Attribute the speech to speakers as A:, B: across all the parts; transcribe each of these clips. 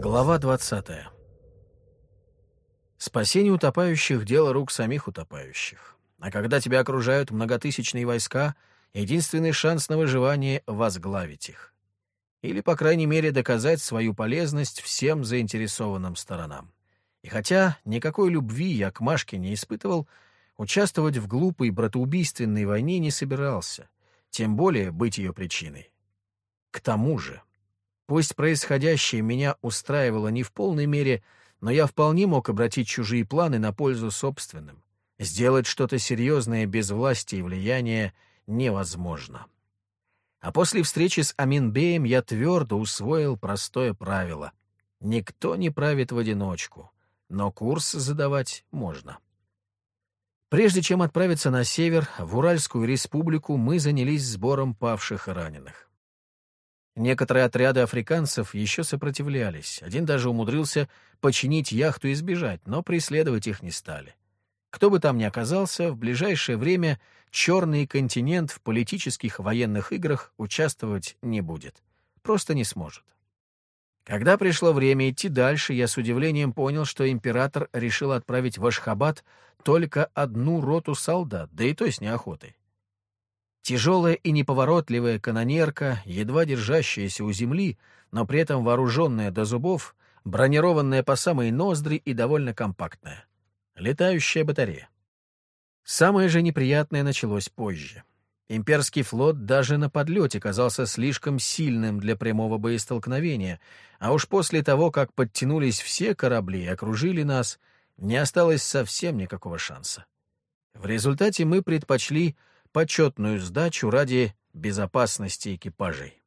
A: Глава 20. Спасение утопающих — дело рук самих утопающих. А когда тебя окружают многотысячные войска, единственный шанс на выживание — возглавить их. Или, по крайней мере, доказать свою полезность всем заинтересованным сторонам. И хотя никакой любви я к Машке не испытывал, участвовать в глупой братоубийственной войне не собирался, тем более быть ее причиной. К тому же, Пусть происходящее меня устраивало не в полной мере, но я вполне мог обратить чужие планы на пользу собственным. Сделать что-то серьезное без власти и влияния невозможно. А после встречи с Аминбеем я твердо усвоил простое правило. Никто не правит в одиночку, но курс задавать можно. Прежде чем отправиться на север, в Уральскую республику, мы занялись сбором павших и раненых. Некоторые отряды африканцев еще сопротивлялись. Один даже умудрился починить яхту и сбежать, но преследовать их не стали. Кто бы там ни оказался, в ближайшее время черный континент в политических военных играх участвовать не будет. Просто не сможет. Когда пришло время идти дальше, я с удивлением понял, что император решил отправить в Ашхабад только одну роту солдат, да и то с неохотой. Тяжелая и неповоротливая канонерка, едва держащаяся у земли, но при этом вооруженная до зубов, бронированная по самые ноздри и довольно компактная. Летающая батарея. Самое же неприятное началось позже. Имперский флот даже на подлете казался слишком сильным для прямого боестолкновения, а уж после того, как подтянулись все корабли и окружили нас, не осталось совсем никакого шанса. В результате мы предпочли почетную сдачу ради безопасности экипажей.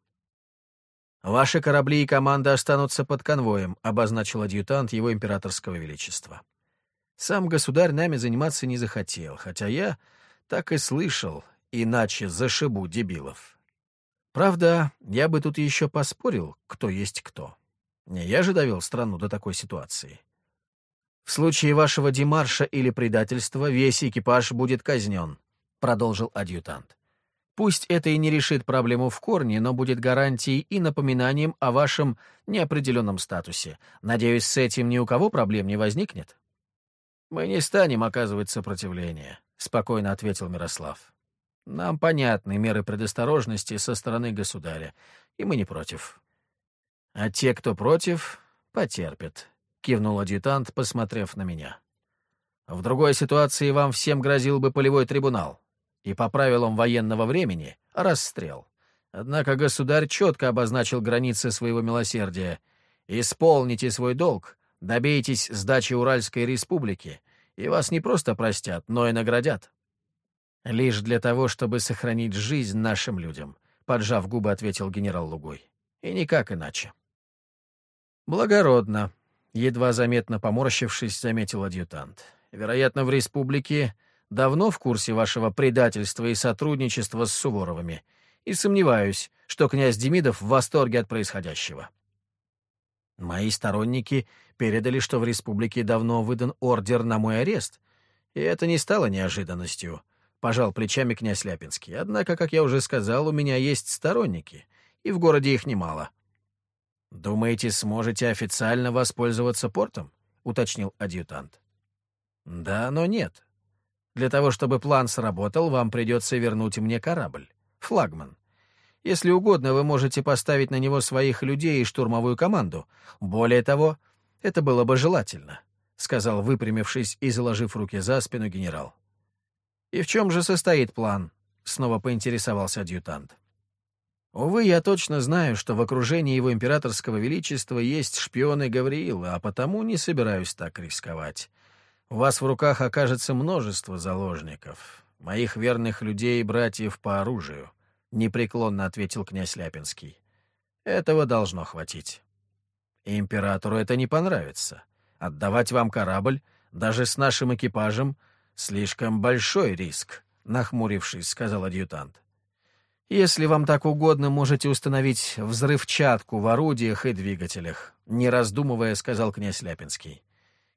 A: «Ваши корабли и команда останутся под конвоем», — обозначил адъютант его императорского величества. Сам государь нами заниматься не захотел, хотя я так и слышал, иначе зашибу дебилов. Правда, я бы тут еще поспорил, кто есть кто. Не я же довел страну до такой ситуации. В случае вашего демарша или предательства весь экипаж будет казнен продолжил адъютант. Пусть это и не решит проблему в корне, но будет гарантией и напоминанием о вашем неопределенном статусе. Надеюсь, с этим ни у кого проблем не возникнет? Мы не станем оказывать сопротивление, спокойно ответил Мирослав. Нам понятны меры предосторожности со стороны государя, и мы не против. А те, кто против, потерпят, кивнул адъютант, посмотрев на меня. В другой ситуации вам всем грозил бы полевой трибунал и по правилам военного времени — расстрел. Однако государь четко обозначил границы своего милосердия. Исполните свой долг, добейтесь сдачи Уральской республики, и вас не просто простят, но и наградят. Лишь для того, чтобы сохранить жизнь нашим людям, поджав губы, ответил генерал Лугой. И никак иначе. Благородно, едва заметно поморщившись, заметил адъютант. Вероятно, в республике давно в курсе вашего предательства и сотрудничества с Суворовыми, и сомневаюсь, что князь Демидов в восторге от происходящего. Мои сторонники передали, что в республике давно выдан ордер на мой арест, и это не стало неожиданностью, — пожал плечами князь Ляпинский. Однако, как я уже сказал, у меня есть сторонники, и в городе их немало. «Думаете, сможете официально воспользоваться портом?» — уточнил адъютант. «Да, но нет. Для того, чтобы план сработал, вам придется вернуть мне корабль. Флагман. Если угодно, вы можете поставить на него своих людей и штурмовую команду. Более того, это было бы желательно», — сказал, выпрямившись и заложив руки за спину генерал. «И в чем же состоит план?» — снова поинтересовался адъютант. «Увы, я точно знаю, что в окружении его императорского величества есть шпионы Гавриила, а потому не собираюсь так рисковать. У вас в руках окажется множество заложников, моих верных людей и братьев по оружию», — непреклонно ответил князь Ляпинский. «Этого должно хватить. Императору это не понравится. Отдавать вам корабль, даже с нашим экипажем, слишком большой риск», — нахмурившись, сказал адъютант. «Если вам так угодно, можете установить взрывчатку в орудиях и двигателях», — не раздумывая, сказал князь Ляпинский.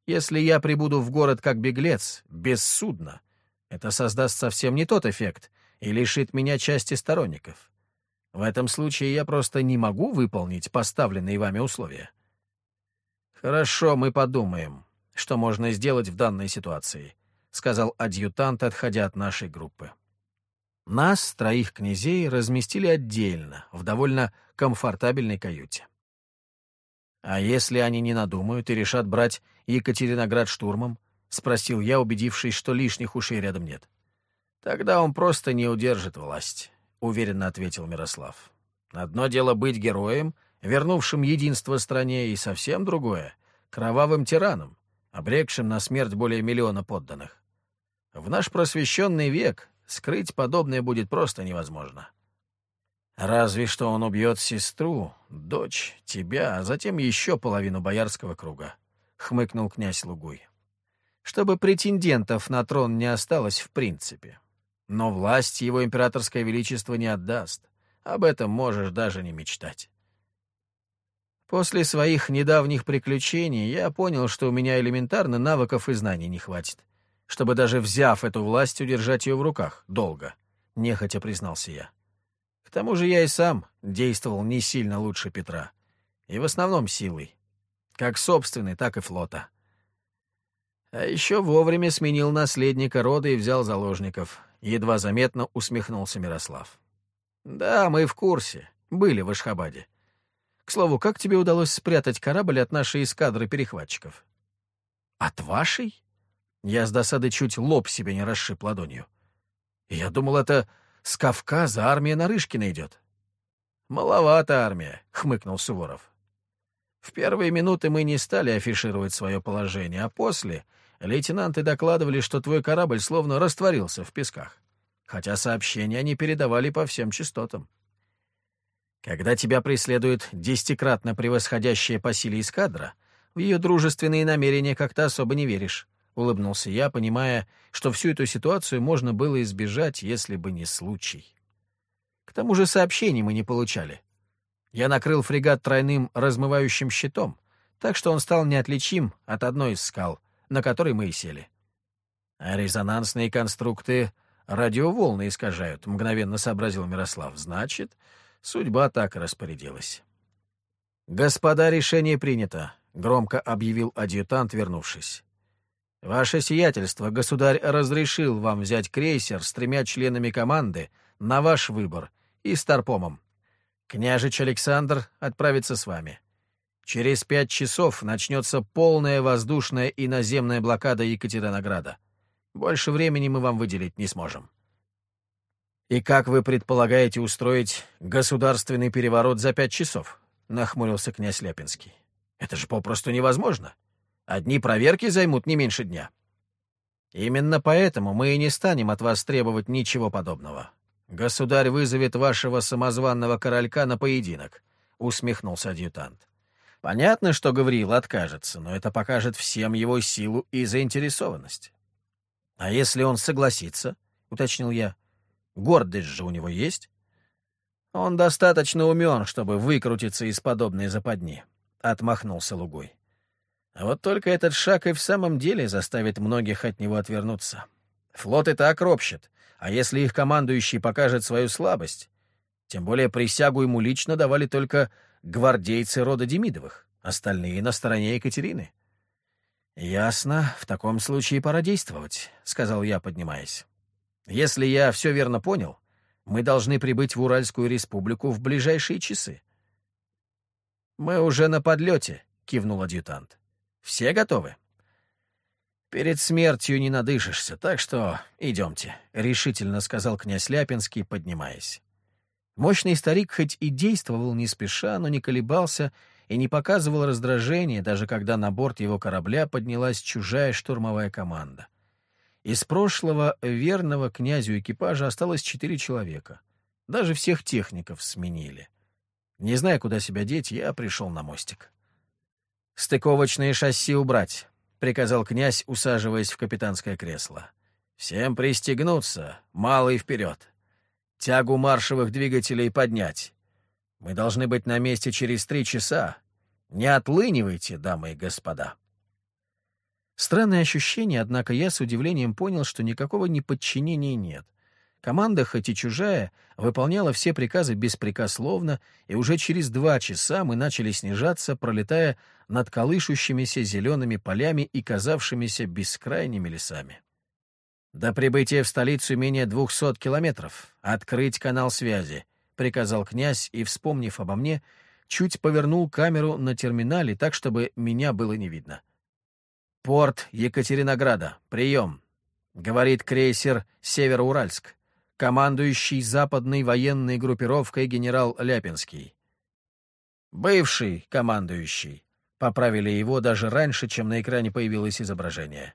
A: Если я прибуду в город как беглец, без судна, это создаст совсем не тот эффект, и лишит меня части сторонников. В этом случае я просто не могу выполнить поставленные вами условия. Хорошо, мы подумаем, что можно сделать в данной ситуации, сказал адъютант, отходя от нашей группы. Нас, троих князей, разместили отдельно, в довольно комфортабельной каюте. «А если они не надумают и решат брать Екатериноград штурмом?» — спросил я, убедившись, что лишних ушей рядом нет. «Тогда он просто не удержит власть», — уверенно ответил Мирослав. «Одно дело быть героем, вернувшим единство стране, и совсем другое — кровавым тираном, обрекшим на смерть более миллиона подданных. В наш просвещенный век скрыть подобное будет просто невозможно. Разве что он убьет сестру, дочь, тебя, а затем еще половину боярского круга, — хмыкнул князь Лугуй. Чтобы претендентов на трон не осталось в принципе. Но власть его императорское величество не отдаст. Об этом можешь даже не мечтать. После своих недавних приключений я понял, что у меня элементарно навыков и знаний не хватит, чтобы даже взяв эту власть, удержать ее в руках долго, — нехотя признался я. К тому же я и сам действовал не сильно лучше Петра. И в основном силой. Как собственной, так и флота. А еще вовремя сменил наследника рода и взял заложников. Едва заметно усмехнулся Мирослав. «Да, мы в курсе. Были в Ашхабаде. К слову, как тебе удалось спрятать корабль от нашей эскадры перехватчиков?» «От вашей?» Я с досады чуть лоб себе не расшиб ладонью. «Я думал, это с Кавказа армия Нарышкина идет. «Маловато армия», — хмыкнул Суворов. В первые минуты мы не стали афишировать свое положение, а после лейтенанты докладывали, что твой корабль словно растворился в песках, хотя сообщения они передавали по всем частотам. Когда тебя преследует десятикратно превосходящая по силе эскадра, в ее дружественные намерения как-то особо не веришь. — улыбнулся я, понимая, что всю эту ситуацию можно было избежать, если бы не случай. К тому же сообщений мы не получали. Я накрыл фрегат тройным размывающим щитом, так что он стал неотличим от одной из скал, на которой мы и сели. А резонансные конструкты радиоволны искажают, — мгновенно сообразил Мирослав. Значит, судьба так распорядилась. «Господа, решение принято», — громко объявил адъютант, вернувшись. «Ваше сиятельство, государь разрешил вам взять крейсер с тремя членами команды на ваш выбор и с Тарпомом. Княжич Александр отправится с вами. Через пять часов начнется полная воздушная и наземная блокада Екатеринограда. Больше времени мы вам выделить не сможем». «И как вы предполагаете устроить государственный переворот за пять часов?» — нахмурился князь Ляпинский. «Это же попросту невозможно. Одни проверки займут не меньше дня. Именно поэтому мы и не станем от вас требовать ничего подобного. Государь вызовет вашего самозванного королька на поединок, — усмехнулся адъютант. Понятно, что Гавриил откажется, но это покажет всем его силу и заинтересованность. — А если он согласится, — уточнил я, — гордость же у него есть? Он достаточно умен, чтобы выкрутиться из подобной западни, — отмахнулся Лугой. А вот только этот шаг и в самом деле заставит многих от него отвернуться. Флот и так ропщет, а если их командующий покажет свою слабость, тем более присягу ему лично давали только гвардейцы рода Демидовых, остальные на стороне Екатерины. «Ясно, в таком случае пора действовать», — сказал я, поднимаясь. «Если я все верно понял, мы должны прибыть в Уральскую республику в ближайшие часы». «Мы уже на подлете», — кивнул адъютант. Все готовы? Перед смертью не надышишься, так что идемте, — решительно сказал князь Ляпинский, поднимаясь. Мощный старик хоть и действовал не спеша, но не колебался и не показывал раздражения, даже когда на борт его корабля поднялась чужая штурмовая команда. Из прошлого верного князю экипажа осталось четыре человека. Даже всех техников сменили. Не зная, куда себя деть, я пришел на мостик. «Стыковочные шасси убрать», — приказал князь, усаживаясь в капитанское кресло. «Всем пристегнуться, малый вперед. Тягу маршевых двигателей поднять. Мы должны быть на месте через три часа. Не отлынивайте, дамы и господа». Странное ощущение, однако я с удивлением понял, что никакого неподчинения нет. Команда, хоть и чужая, выполняла все приказы беспрекословно, и уже через два часа мы начали снижаться, пролетая над колышущимися зелеными полями и казавшимися бескрайними лесами. «До прибытия в столицу менее двухсот километров. Открыть канал связи», — приказал князь, и, вспомнив обо мне, чуть повернул камеру на терминале так, чтобы меня было не видно. «Порт Екатеринограда. Прием», — говорит крейсер «Североуральск» командующий западной военной группировкой генерал Ляпинский. «Бывший командующий», — поправили его даже раньше, чем на экране появилось изображение.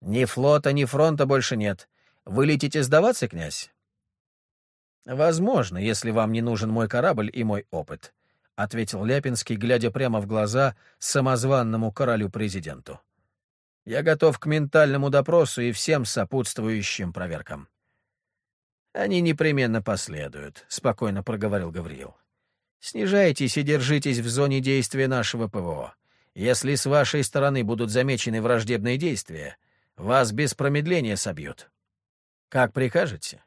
A: «Ни флота, ни фронта больше нет. Вы летите сдаваться, князь?» «Возможно, если вам не нужен мой корабль и мой опыт», — ответил Ляпинский, глядя прямо в глаза самозванному королю-президенту. «Я готов к ментальному допросу и всем сопутствующим проверкам». «Они непременно последуют», — спокойно проговорил Гавриил. «Снижайтесь и держитесь в зоне действия нашего ПВО. Если с вашей стороны будут замечены враждебные действия, вас без промедления собьют. Как прикажете?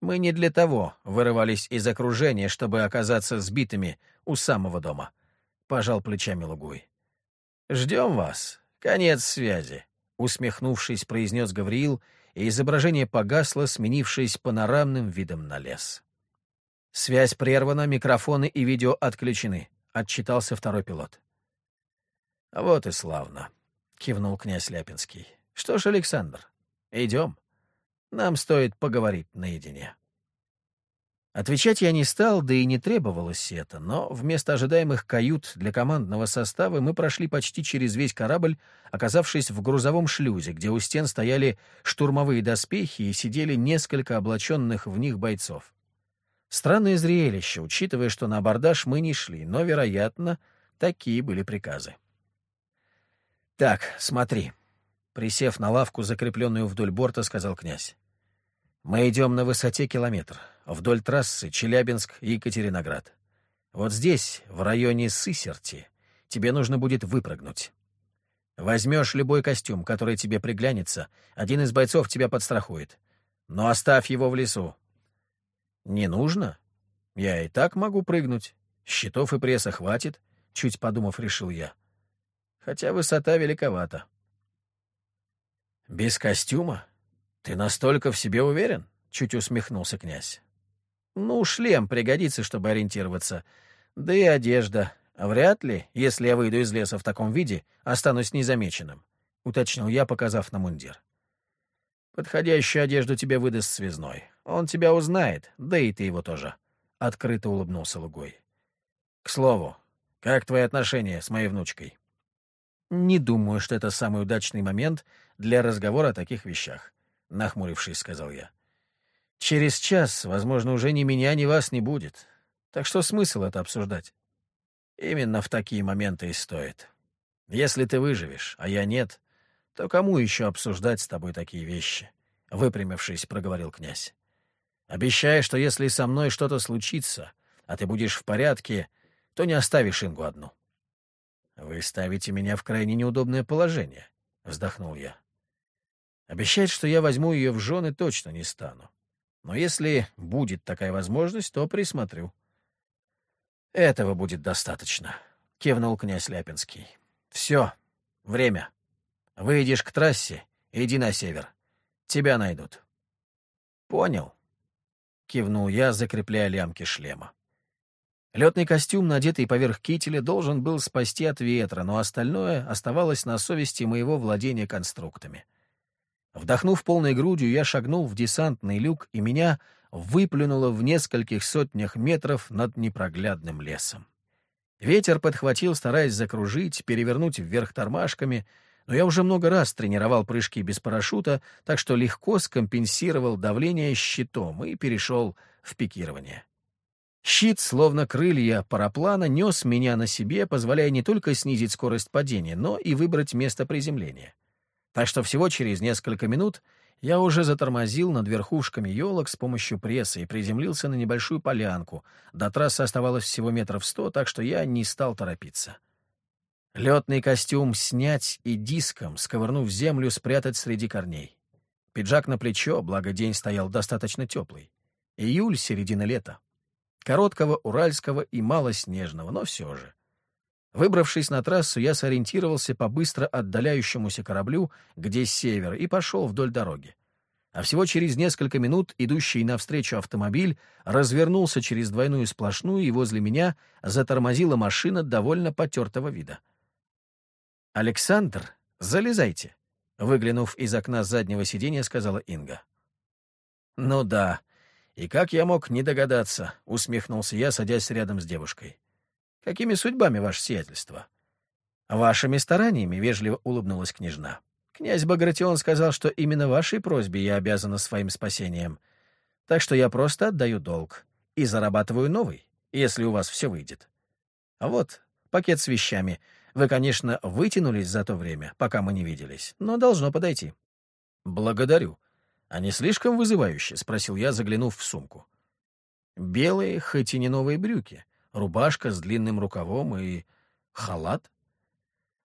A: Мы не для того вырывались из окружения, чтобы оказаться сбитыми у самого дома», — пожал плечами Лугуй. «Ждем вас. Конец связи», — усмехнувшись, произнес Гавриил — и изображение погасло, сменившись панорамным видом на лес. «Связь прервана, микрофоны и видео отключены», — отчитался второй пилот. «Вот и славно», — кивнул князь Ляпинский. «Что ж, Александр, идем. Нам стоит поговорить наедине». Отвечать я не стал, да и не требовалось это, но вместо ожидаемых кают для командного состава мы прошли почти через весь корабль, оказавшись в грузовом шлюзе, где у стен стояли штурмовые доспехи и сидели несколько облаченных в них бойцов. Странное зрелище, учитывая, что на абордаж мы не шли, но, вероятно, такие были приказы. «Так, смотри», — присев на лавку, закрепленную вдоль борта, сказал князь. «Мы идем на высоте километр вдоль трассы Челябинск-Екатериноград. Вот здесь, в районе Сысерти, тебе нужно будет выпрыгнуть. Возьмешь любой костюм, который тебе приглянется, один из бойцов тебя подстрахует. Но оставь его в лесу. Не нужно? Я и так могу прыгнуть. Щитов и пресса хватит, чуть подумав, решил я. Хотя высота великовата. Без костюма? Ты настолько в себе уверен? Чуть усмехнулся князь. Ну, шлем пригодится, чтобы ориентироваться. Да и одежда. Вряд ли, если я выйду из леса в таком виде, останусь незамеченным, — уточнил я, показав на мундир. Подходящую одежду тебе выдаст связной. Он тебя узнает, да и ты его тоже. Открыто улыбнулся Лугой. К слову, как твои отношения с моей внучкой? Не думаю, что это самый удачный момент для разговора о таких вещах, нахмурившись, сказал я. Через час, возможно, уже ни меня, ни вас не будет. Так что смысл это обсуждать? Именно в такие моменты и стоит. Если ты выживешь, а я нет, то кому еще обсуждать с тобой такие вещи? Выпрямившись, проговорил князь. Обещай, что если со мной что-то случится, а ты будешь в порядке, то не оставишь Ингу одну. Вы ставите меня в крайне неудобное положение, вздохнул я. Обещать, что я возьму ее в жены, точно не стану. Но если будет такая возможность, то присмотрю. Этого будет достаточно, — кивнул князь Ляпинский. Все, время. Выйдешь к трассе, иди на север. Тебя найдут. Понял, — кивнул я, закрепляя лямки шлема. Летный костюм, надетый поверх кителя, должен был спасти от ветра, но остальное оставалось на совести моего владения конструктами. Вдохнув полной грудью, я шагнул в десантный люк, и меня выплюнуло в нескольких сотнях метров над непроглядным лесом. Ветер подхватил, стараясь закружить, перевернуть вверх тормашками, но я уже много раз тренировал прыжки без парашюта, так что легко скомпенсировал давление щитом и перешел в пикирование. Щит, словно крылья параплана, нес меня на себе, позволяя не только снизить скорость падения, но и выбрать место приземления. Так что всего через несколько минут я уже затормозил над верхушками елок с помощью пресса и приземлился на небольшую полянку. До трассы оставалось всего метров сто, так что я не стал торопиться. Летный костюм снять и диском, сковырнув землю, спрятать среди корней. Пиджак на плечо, благо день стоял достаточно теплый. Июль, середина лета. Короткого, уральского и малоснежного, но все же. Выбравшись на трассу, я сориентировался по быстро отдаляющемуся кораблю, где север, и пошел вдоль дороги. А всего через несколько минут идущий навстречу автомобиль развернулся через двойную сплошную, и возле меня затормозила машина довольно потертого вида. «Александр, залезайте!» — выглянув из окна заднего сиденья, сказала Инга. «Ну да. И как я мог не догадаться?» — усмехнулся я, садясь рядом с девушкой. «Какими судьбами, ваше сиятельство?» «Вашими стараниями», — вежливо улыбнулась княжна. «Князь Багратион сказал, что именно вашей просьбе я обязана своим спасением. Так что я просто отдаю долг и зарабатываю новый, если у вас все выйдет. А вот пакет с вещами — вы, конечно, вытянулись за то время, пока мы не виделись, но должно подойти. Благодарю. А не слишком вызывающе? спросил я, заглянув в сумку. Белые, хоть и не новые брюки, рубашка с длинным рукавом и халат.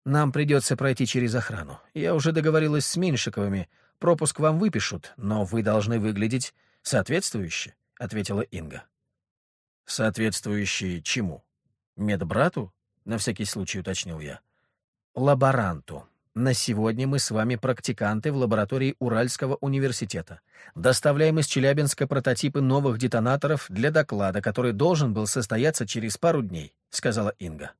A: Нам придется пройти через охрану. Я уже договорилась с Меньшиковыми. Пропуск вам выпишут, но вы должны выглядеть соответствующе, — ответила Инга. Соответствующие чему? Медбрату? на всякий случай уточнил я. Лаборанту. На сегодня мы с вами практиканты в лаборатории Уральского университета. Доставляем из Челябинска прототипы новых детонаторов для доклада, который должен был состояться через пару дней, сказала Инга.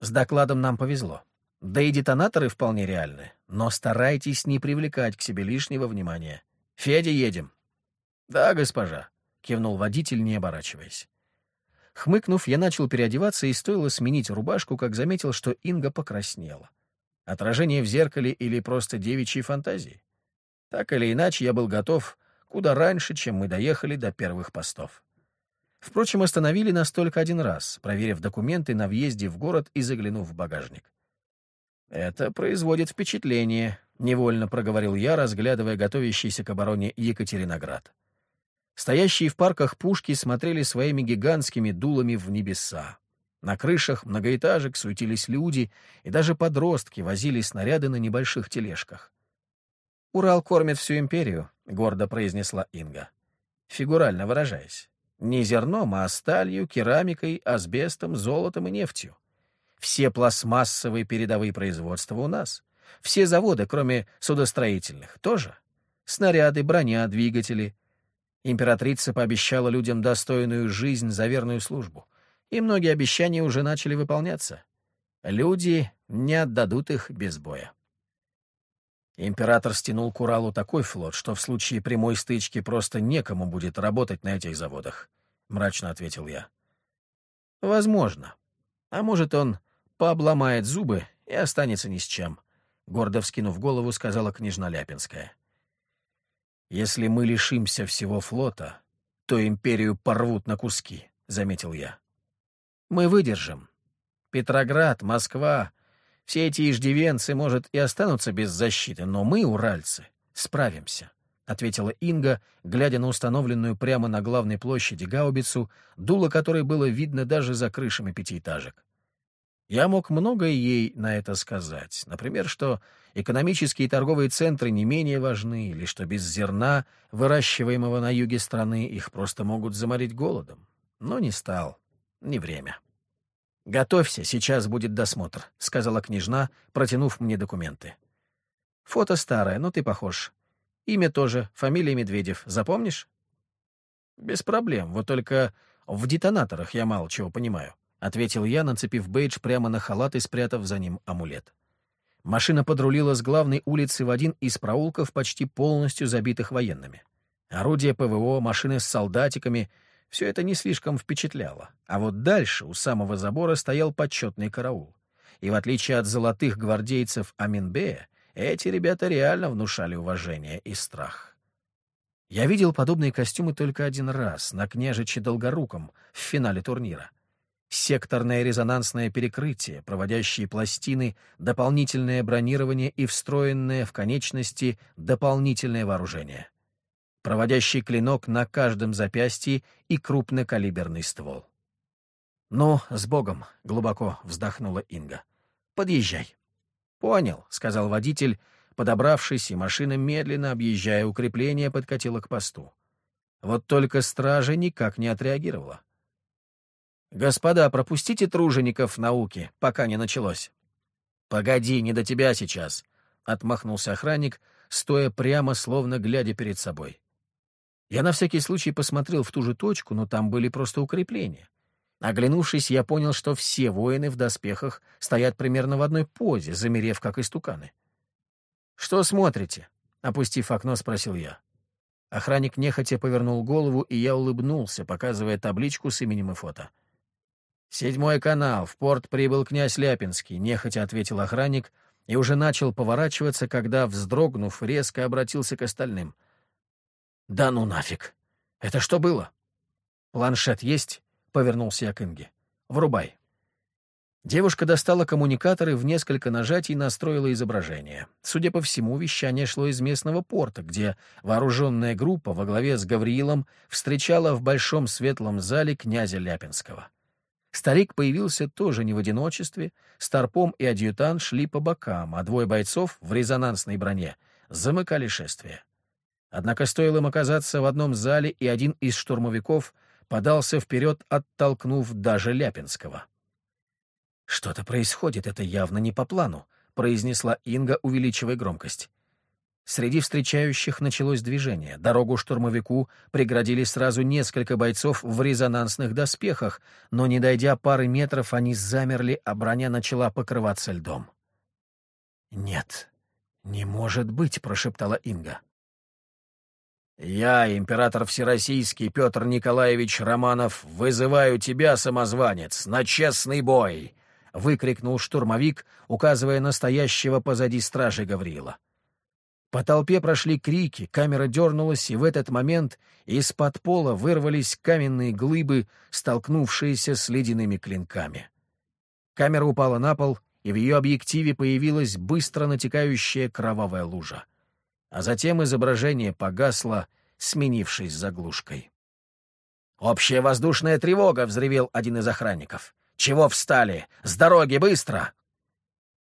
A: С докладом нам повезло. Да и детонаторы вполне реальны, но старайтесь не привлекать к себе лишнего внимания. Федя, едем. Да, госпожа, кивнул водитель, не оборачиваясь. Хмыкнув, я начал переодеваться, и стоило сменить рубашку, как заметил, что Инга покраснела. Отражение в зеркале или просто девичьей фантазии? Так или иначе, я был готов куда раньше, чем мы доехали до первых постов. Впрочем, остановили нас только один раз, проверив документы на въезде в город и заглянув в багажник. «Это производит впечатление», — невольно проговорил я, разглядывая готовящийся к обороне Екатериноград. Стоящие в парках пушки смотрели своими гигантскими дулами в небеса. На крышах многоэтажек суетились люди, и даже подростки возили снаряды на небольших тележках. «Урал кормит всю империю», — гордо произнесла Инга. Фигурально выражаясь. Не зерном, а сталью, керамикой, асбестом, золотом и нефтью. Все пластмассовые передовые производства у нас. Все заводы, кроме судостроительных, тоже. Снаряды, броня, двигатели — Императрица пообещала людям достойную жизнь за верную службу, и многие обещания уже начали выполняться. Люди не отдадут их без боя. Император стянул к Уралу такой флот, что в случае прямой стычки просто некому будет работать на этих заводах, — мрачно ответил я. Возможно. А может, он пообломает зубы и останется ни с чем, — гордо вскинув голову, сказала княжна Ляпинская. — «Если мы лишимся всего флота, то империю порвут на куски», — заметил я. «Мы выдержим. Петроград, Москва, все эти иждивенцы, может, и останутся без защиты, но мы, уральцы, справимся», — ответила Инга, глядя на установленную прямо на главной площади гаубицу, дуло которой было видно даже за крышами пятиэтажек. Я мог многое ей на это сказать. Например, что экономические и торговые центры не менее важны, или что без зерна, выращиваемого на юге страны, их просто могут заморить голодом. Но не стал. Не время. «Готовься, сейчас будет досмотр», — сказала княжна, протянув мне документы. «Фото старое, но ты похож. Имя тоже, фамилия Медведев. Запомнишь?» «Без проблем, вот только в детонаторах я мало чего понимаю». — ответил я, нацепив бейдж прямо на халат и спрятав за ним амулет. Машина подрулила с главной улицы в один из проулков, почти полностью забитых военными. Орудия ПВО, машины с солдатиками — все это не слишком впечатляло. А вот дальше, у самого забора, стоял почетный караул. И в отличие от золотых гвардейцев Аминбея, эти ребята реально внушали уважение и страх. Я видел подобные костюмы только один раз, на княжиче Долгоруком, в финале турнира секторное резонансное перекрытие, проводящие пластины, дополнительное бронирование и встроенное в конечности дополнительное вооружение. Проводящий клинок на каждом запястье и крупнокалиберный ствол. «Ну, с Богом!» — глубоко вздохнула Инга. «Подъезжай». «Понял», — сказал водитель, подобравшись, и машина, медленно объезжая укрепление, подкатила к посту. Вот только стража никак не отреагировала. «Господа, пропустите тружеников науки, пока не началось». «Погоди, не до тебя сейчас», — отмахнулся охранник, стоя прямо, словно глядя перед собой. Я на всякий случай посмотрел в ту же точку, но там были просто укрепления. Оглянувшись, я понял, что все воины в доспехах стоят примерно в одной позе, замерев как истуканы. «Что смотрите?» — опустив окно, спросил я. Охранник нехотя повернул голову, и я улыбнулся, показывая табличку с именем и фото. «Седьмой канал. В порт прибыл князь Ляпинский», — нехотя ответил охранник, и уже начал поворачиваться, когда, вздрогнув, резко обратился к остальным. «Да ну нафиг! Это что было?» «Планшет есть?» — повернулся я к Инге. «Врубай». Девушка достала коммуникаторы, в несколько нажатий настроила изображение. Судя по всему, вещание шло из местного порта, где вооруженная группа во главе с Гавриилом встречала в большом светлом зале князя Ляпинского. Старик появился тоже не в одиночестве, Старпом и адъютант шли по бокам, а двое бойцов в резонансной броне замыкали шествие. Однако стоило им оказаться в одном зале, и один из штурмовиков подался вперед, оттолкнув даже Ляпинского. «Что-то происходит, это явно не по плану», — произнесла Инга, увеличивая громкость. Среди встречающих началось движение. Дорогу штурмовику преградили сразу несколько бойцов в резонансных доспехах, но, не дойдя пары метров, они замерли, а броня начала покрываться льдом. «Нет, не может быть», — прошептала Инга. «Я, император Всероссийский Петр Николаевич Романов, вызываю тебя, самозванец, на честный бой!» — выкрикнул штурмовик, указывая настоящего позади стражи Гавриила. По толпе прошли крики, камера дернулась, и в этот момент из-под пола вырвались каменные глыбы, столкнувшиеся с ледяными клинками. Камера упала на пол, и в ее объективе появилась быстро натекающая кровавая лужа. А затем изображение погасло, сменившись заглушкой. «Общая воздушная тревога!» — взревел один из охранников. «Чего встали? С дороги, быстро!»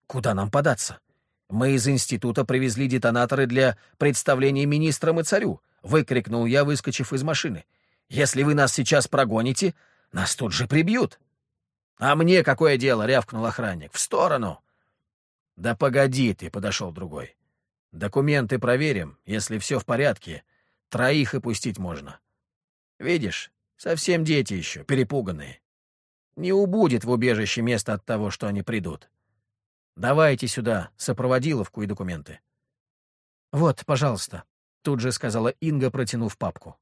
A: «Куда нам податься?» Мы из института привезли детонаторы для представления министрам и царю», — выкрикнул я, выскочив из машины. «Если вы нас сейчас прогоните, нас тут же прибьют». «А мне какое дело?» — рявкнул охранник. «В сторону!» «Да погоди ты!» — подошел другой. «Документы проверим. Если все в порядке, троих и пустить можно. Видишь, совсем дети еще, перепуганные. Не убудет в убежище место от того, что они придут. Давайте сюда сопроводиловку и документы. Вот, пожалуйста, тут же сказала Инга, протянув папку.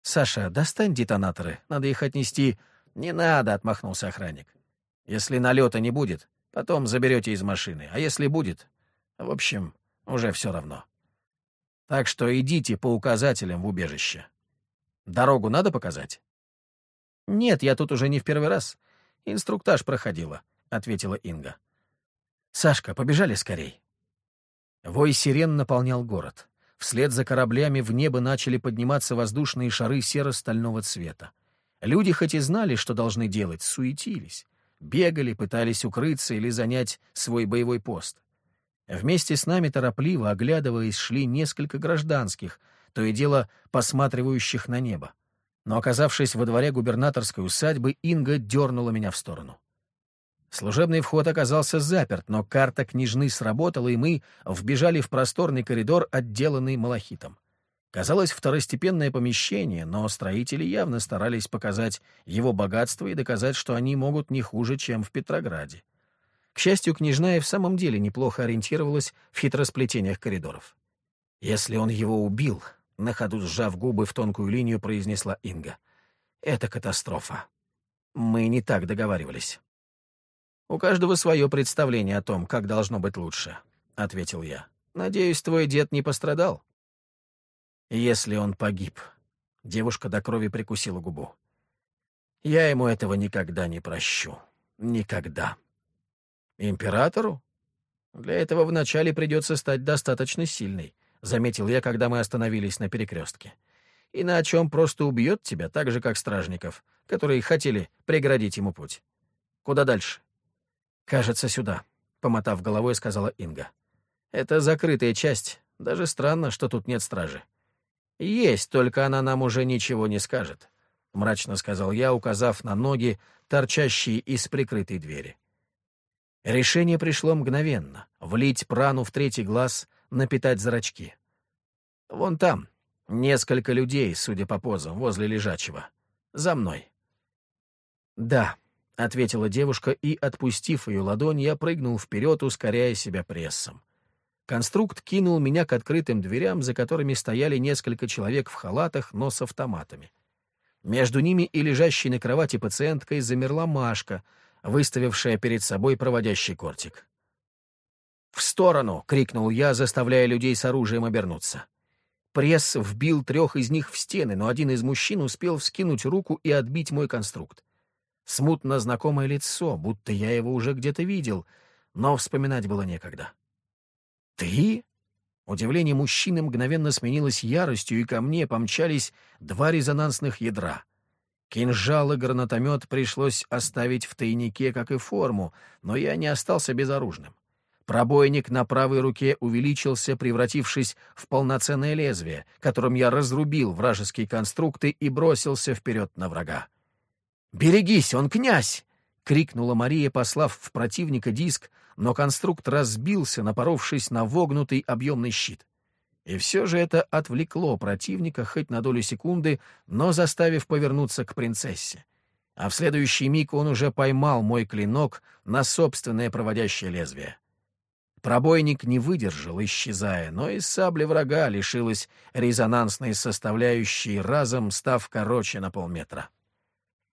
A: Саша, достань детонаторы, надо их отнести. Не надо, отмахнулся охранник. Если налета не будет, потом заберете из машины, а если будет, в общем, уже все равно. Так что идите по указателям в убежище. Дорогу надо показать? Нет, я тут уже не в первый раз. Инструктаж проходила, ответила Инга. «Сашка, побежали скорей!» Вой сирен наполнял город. Вслед за кораблями в небо начали подниматься воздушные шары серо-стального цвета. Люди хоть и знали, что должны делать, суетились. Бегали, пытались укрыться или занять свой боевой пост. Вместе с нами торопливо, оглядываясь, шли несколько гражданских, то и дело посматривающих на небо. Но, оказавшись во дворе губернаторской усадьбы, Инга дернула меня в сторону. Служебный вход оказался заперт, но карта княжны сработала, и мы вбежали в просторный коридор, отделанный малахитом. Казалось, второстепенное помещение, но строители явно старались показать его богатство и доказать, что они могут не хуже, чем в Петрограде. К счастью, княжна и в самом деле неплохо ориентировалась в хитросплетениях коридоров. «Если он его убил», — на ходу сжав губы в тонкую линию, произнесла Инга, — «это катастрофа. Мы не так договаривались». «У каждого свое представление о том, как должно быть лучше», — ответил я. «Надеюсь, твой дед не пострадал?» «Если он погиб», — девушка до крови прикусила губу. «Я ему этого никогда не прощу. Никогда». «Императору? Для этого вначале придется стать достаточно сильной», — заметил я, когда мы остановились на перекрестке. «Иначе он просто убьет тебя, так же, как стражников, которые хотели преградить ему путь. Куда дальше?» «Кажется, сюда», — помотав головой, сказала Инга. Это закрытая часть. Даже странно, что тут нет стражи. Есть, только она нам уже ничего не скажет», — мрачно сказал я, указав на ноги, торчащие из прикрытой двери. Решение пришло мгновенно — влить прану в третий глаз, напитать зрачки. «Вон там, несколько людей, судя по позам, возле лежачего. За мной». «Да», — ответила девушка, и, отпустив ее ладонь, я прыгнул вперед, ускоряя себя прессом. Конструкт кинул меня к открытым дверям, за которыми стояли несколько человек в халатах, но с автоматами. Между ними и лежащей на кровати пациенткой замерла Машка, выставившая перед собой проводящий кортик. «В сторону!» — крикнул я, заставляя людей с оружием обернуться. Пресс вбил трех из них в стены, но один из мужчин успел вскинуть руку и отбить мой конструкт. Смутно знакомое лицо, будто я его уже где-то видел, но вспоминать было некогда. «Ты?» Удивление мужчины мгновенно сменилось яростью, и ко мне помчались два резонансных ядра. Кинжал и гранатомет пришлось оставить в тайнике, как и форму, но я не остался безоружным. Пробойник на правой руке увеличился, превратившись в полноценное лезвие, которым я разрубил вражеские конструкты и бросился вперед на врага. «Берегись, он князь!» — крикнула Мария, послав в противника диск, но конструкт разбился, напоровшись на вогнутый объемный щит. И все же это отвлекло противника хоть на долю секунды, но заставив повернуться к принцессе. А в следующий миг он уже поймал мой клинок на собственное проводящее лезвие. Пробойник не выдержал, исчезая, но из сабли врага лишилась резонансной составляющей, разом став короче на полметра.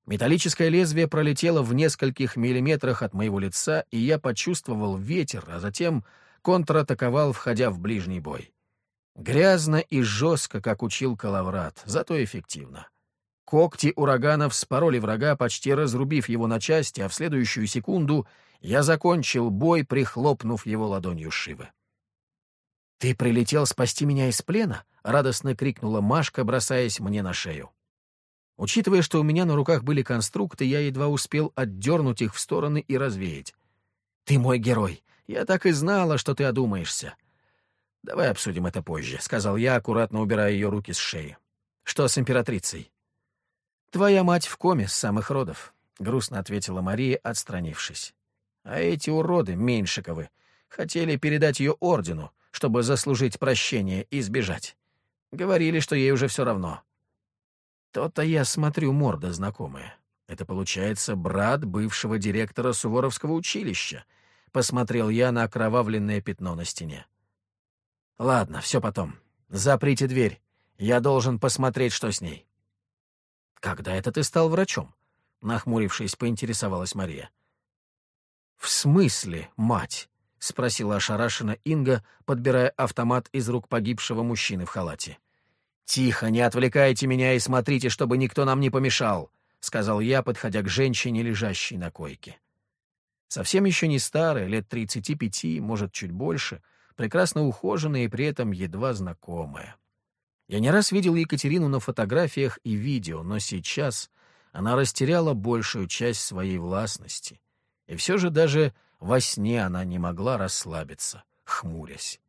A: Металлическое лезвие пролетело в нескольких миллиметрах от моего лица, и я почувствовал ветер, а затем контратаковал, входя в ближний бой. Грязно и жестко, как учил Калаврат, зато эффективно. Когти ураганов спороли врага, почти разрубив его на части, а в следующую секунду я закончил бой, прихлопнув его ладонью Шивы. «Ты прилетел спасти меня из плена?» — радостно крикнула Машка, бросаясь мне на шею. Учитывая, что у меня на руках были конструкты, я едва успел отдернуть их в стороны и развеять. «Ты мой герой. Я так и знала, что ты одумаешься». «Давай обсудим это позже», — сказал я, аккуратно убирая ее руки с шеи. «Что с императрицей?» «Твоя мать в коме с самых родов», — грустно ответила Мария, отстранившись. «А эти уроды, Меньшиковы, хотели передать ее ордену, чтобы заслужить прощение и сбежать. Говорили, что ей уже все равно. То-то я смотрю, морда знакомая. Это, получается, брат бывшего директора Суворовского училища. Посмотрел я на окровавленное пятно на стене. Ладно, все потом. Заприте дверь. Я должен посмотреть, что с ней. Когда это ты стал врачом? Нахмурившись, поинтересовалась Мария. В смысле, мать? — спросила ошарашенно Инга, подбирая автомат из рук погибшего мужчины в халате. «Тихо, не отвлекайте меня и смотрите, чтобы никто нам не помешал», — сказал я, подходя к женщине, лежащей на койке. Совсем еще не старая, лет тридцати пяти, может, чуть больше, прекрасно ухоженная и при этом едва знакомая. Я не раз видел Екатерину на фотографиях и видео, но сейчас она растеряла большую часть своей властности. И все же даже во сне она не могла расслабиться, хмурясь.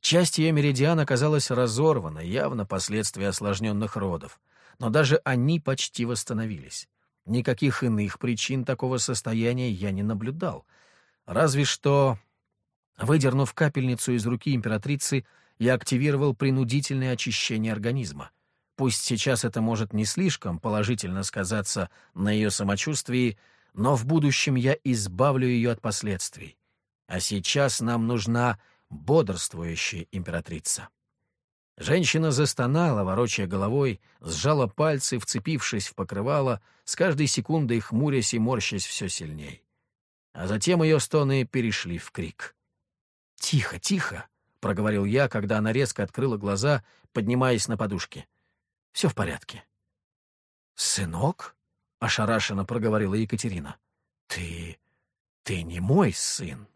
A: Часть ее меридиана оказалась разорвана, явно последствия осложненных родов, но даже они почти восстановились. Никаких иных причин такого состояния я не наблюдал. Разве что, выдернув капельницу из руки императрицы, я активировал принудительное очищение организма. Пусть сейчас это может не слишком положительно сказаться на ее самочувствии, но в будущем я избавлю ее от последствий. А сейчас нам нужна бодрствующая императрица. Женщина застонала, ворочая головой, сжала пальцы, вцепившись в покрывало, с каждой секундой хмурясь и морщась все сильней. А затем ее стоны перешли в крик. «Тихо, тихо!» — проговорил я, когда она резко открыла глаза, поднимаясь на подушке. «Все в порядке». «Сынок?» — ошарашенно проговорила Екатерина. «Ты... ты не мой сын».